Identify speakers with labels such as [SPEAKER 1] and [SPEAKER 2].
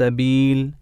[SPEAKER 1] السبيل